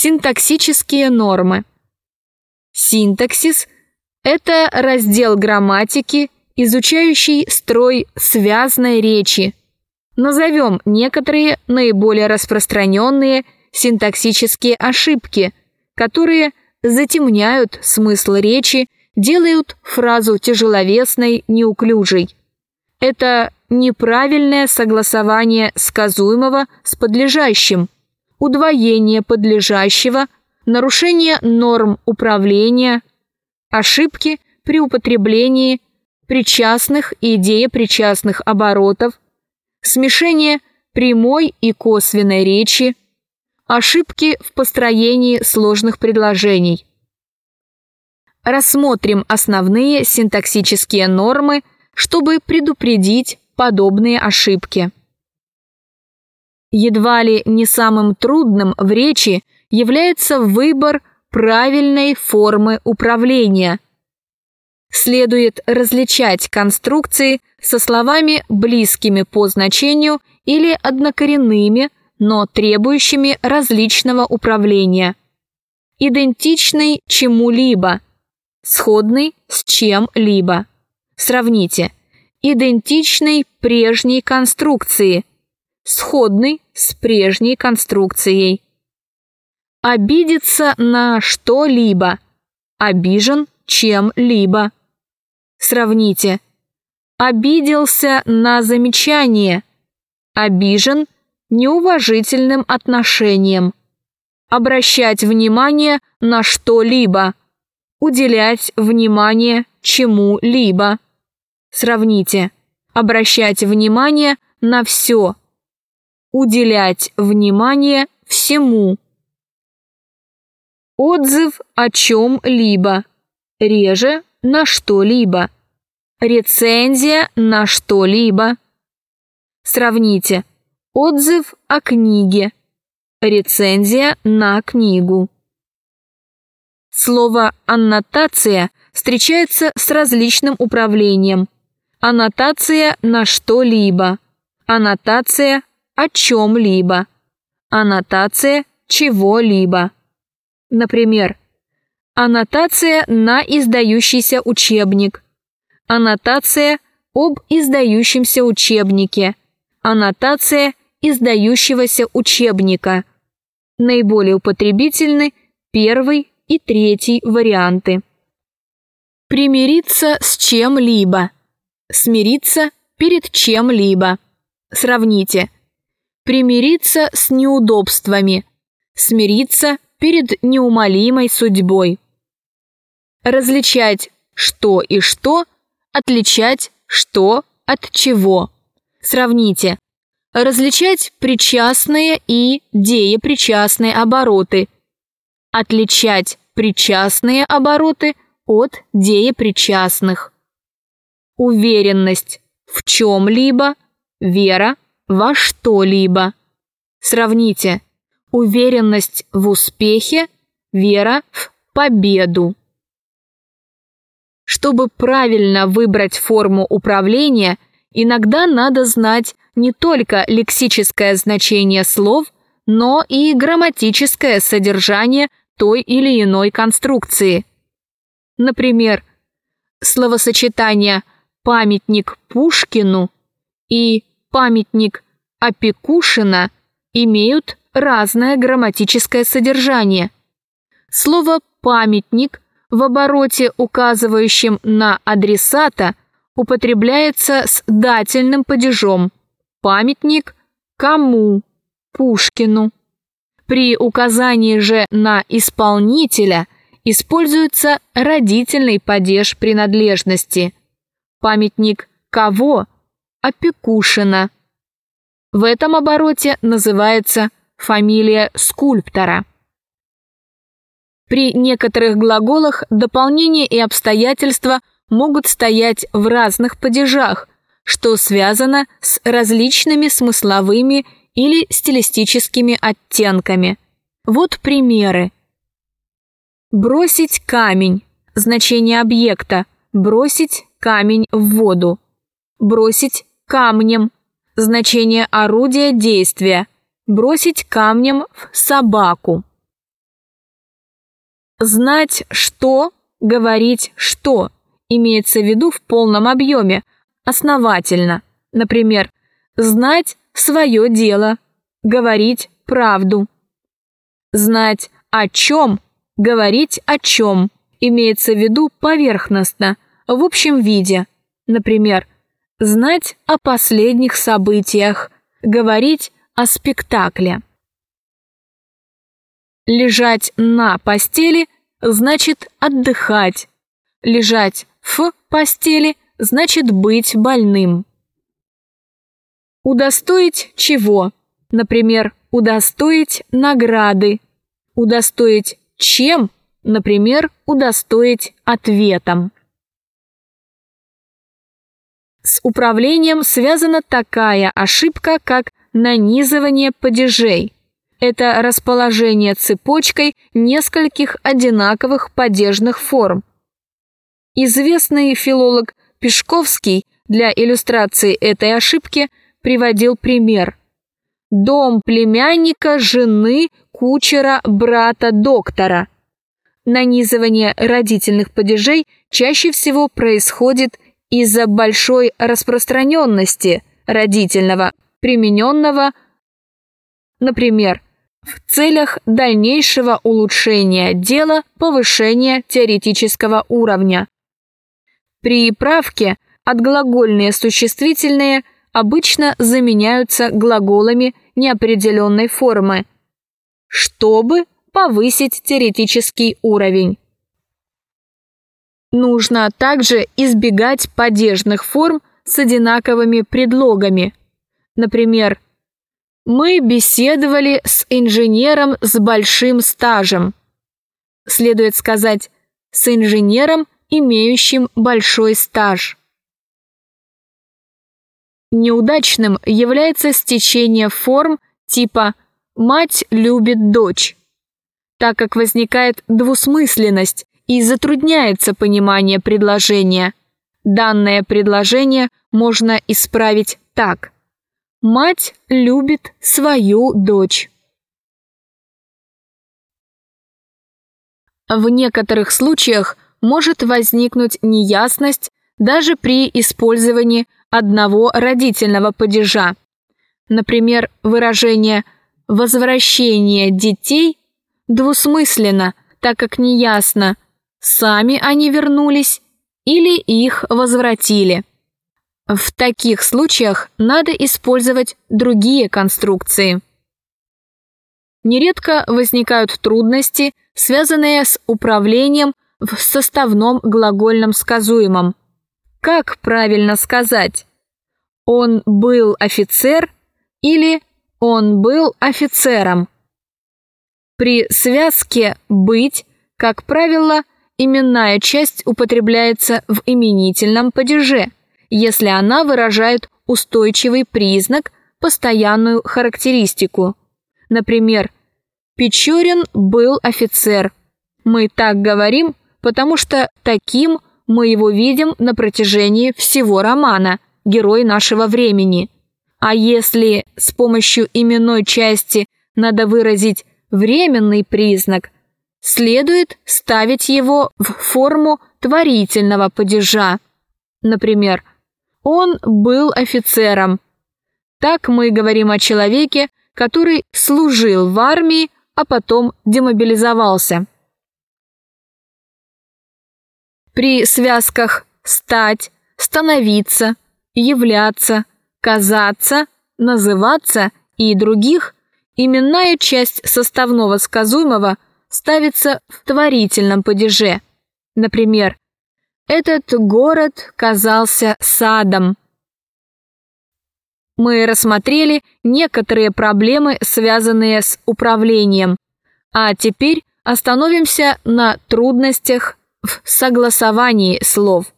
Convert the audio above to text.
Синтаксические нормы. Синтаксис – это раздел грамматики, изучающий строй связной речи. Назовем некоторые наиболее распространенные синтаксические ошибки, которые затемняют смысл речи, делают фразу тяжеловесной, неуклюжей. Это неправильное согласование сказуемого с подлежащим – удвоение подлежащего, нарушение норм управления, ошибки при употреблении причастных и идеепричастных оборотов, смешение прямой и косвенной речи, ошибки в построении сложных предложений. Рассмотрим основные синтаксические нормы, чтобы предупредить подобные ошибки. Едва ли не самым трудным в речи является выбор правильной формы управления. Следует различать конструкции со словами близкими по значению или однокоренными, но требующими различного управления. Идентичный чему-либо, сходный с чем-либо. Сравните. Идентичный прежней конструкции, сходный с прежней конструкцией. Обидеться на что-либо, обижен чем-либо. Сравните. Обиделся на замечание, обижен неуважительным отношением. Обращать внимание на что-либо, уделять внимание чему-либо. Сравните. Обращать внимание на все, уделять внимание всему. Отзыв о чем-либо, реже на что-либо. Рецензия на что-либо. Сравните. Отзыв о книге. Рецензия на книгу. Слово «аннотация» встречается с различным управлением. Аннотация на что-либо. Аннотация о чем-либо. Аннотация чего-либо. Например, аннотация на издающийся учебник. Аннотация об издающемся учебнике. Аннотация издающегося учебника. Наиболее употребительны первый и третий варианты. Примириться с чем-либо. Смириться перед чем-либо. Сравните – примириться с неудобствами, смириться перед неумолимой судьбой. Различать что и что, отличать что от чего. Сравните. Различать причастные и деепричастные обороты. Отличать причастные обороты от деепричастных. Уверенность в чем-либо, вера во что-либо. Сравните уверенность в успехе, вера в победу. Чтобы правильно выбрать форму управления, иногда надо знать не только лексическое значение слов, но и грамматическое содержание той или иной конструкции. Например, словосочетание «памятник Пушкину» и памятник Опекушина имеют разное грамматическое содержание. Слово «памятник» в обороте, указывающем на адресата, употребляется с дательным падежом «памятник кому?» Пушкину. При указании же на исполнителя используется родительный падеж принадлежности. Памятник кого? Опекушина. В этом обороте называется фамилия скульптора. При некоторых глаголах дополнения и обстоятельства могут стоять в разных падежах, что связано с различными смысловыми или стилистическими оттенками. Вот примеры. Бросить камень. Значение объекта. Бросить камень в воду. Бросить камнем. Значение орудия действия. Бросить камнем в собаку. Знать что, говорить что, имеется в виду в полном объеме, основательно. Например, знать свое дело, говорить правду. Знать о чем, говорить о чем, имеется в виду поверхностно, в общем виде. Например, знать о последних событиях, говорить о спектакле. Лежать на постели значит отдыхать. Лежать в постели значит быть больным. Удостоить чего? Например, удостоить награды. Удостоить чем? Например, удостоить ответом. С управлением связана такая ошибка, как нанизывание падежей. Это расположение цепочкой нескольких одинаковых падежных форм. Известный филолог Пешковский для иллюстрации этой ошибки приводил пример. Дом племянника жены кучера брата доктора. Нанизывание родительных падежей чаще всего происходит из-за большой распространенности родительного, примененного, например, в целях дальнейшего улучшения дела повышения теоретического уровня. При правке отглагольные существительные обычно заменяются глаголами неопределенной формы, чтобы повысить теоретический уровень. Нужно также избегать падежных форм с одинаковыми предлогами. Например, «Мы беседовали с инженером с большим стажем». Следует сказать «с инженером, имеющим большой стаж». Неудачным является стечение форм типа «мать любит дочь», так как возникает двусмысленность и затрудняется понимание предложения. Данное предложение можно исправить так. Мать любит свою дочь. В некоторых случаях может возникнуть неясность даже при использовании одного родительного падежа. Например, выражение «возвращение детей» двусмысленно, так как неясно – сами они вернулись или их возвратили. В таких случаях надо использовать другие конструкции. Нередко возникают трудности, связанные с управлением в составном глагольном сказуемом. Как правильно сказать? Он был офицер или он был офицером? При связке «быть», как правило, именная часть употребляется в именительном падеже, если она выражает устойчивый признак, постоянную характеристику. Например, Печорин был офицер. Мы так говорим, потому что таким мы его видим на протяжении всего романа «Герой нашего времени». А если с помощью именной части надо выразить временный признак – следует ставить его в форму творительного падежа. Например, он был офицером. Так мы говорим о человеке, который служил в армии, а потом демобилизовался. При связках «стать», «становиться», «являться», «казаться», «называться» и других именная часть составного сказуемого – ставится в творительном падеже. Например, «Этот город казался садом». Мы рассмотрели некоторые проблемы, связанные с управлением, а теперь остановимся на трудностях в согласовании слов.